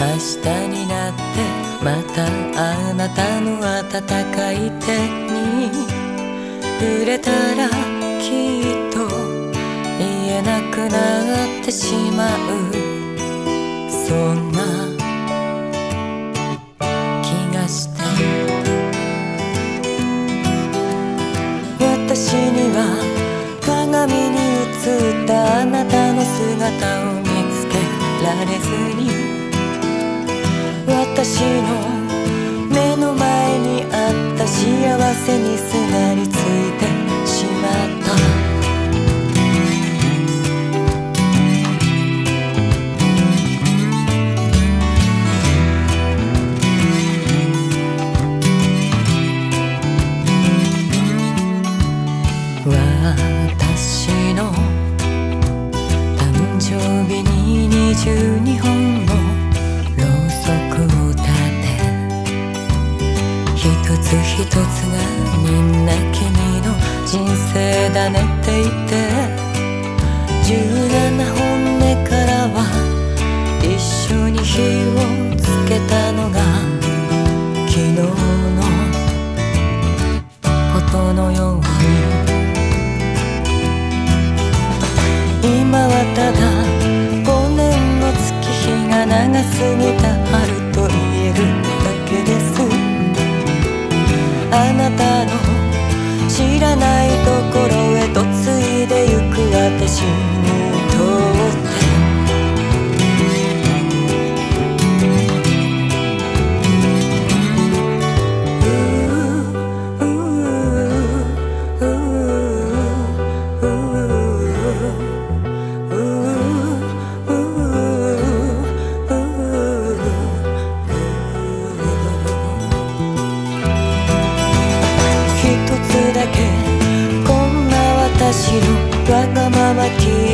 明日になってまたあなたの温かい手に触れたらきっと言えなくなってしまうそんな気がして私には鏡に映ったあなたの姿を見つけられずに私の目の前にあった幸せにすがりついてしまった。私の誕生日に22がみんな君の人生だねって言って。17本目からは一緒に火をつけたのが昨日のことのように。今はただ5年の月日が長すぎた春あなたの知らないと私のわがまま聞い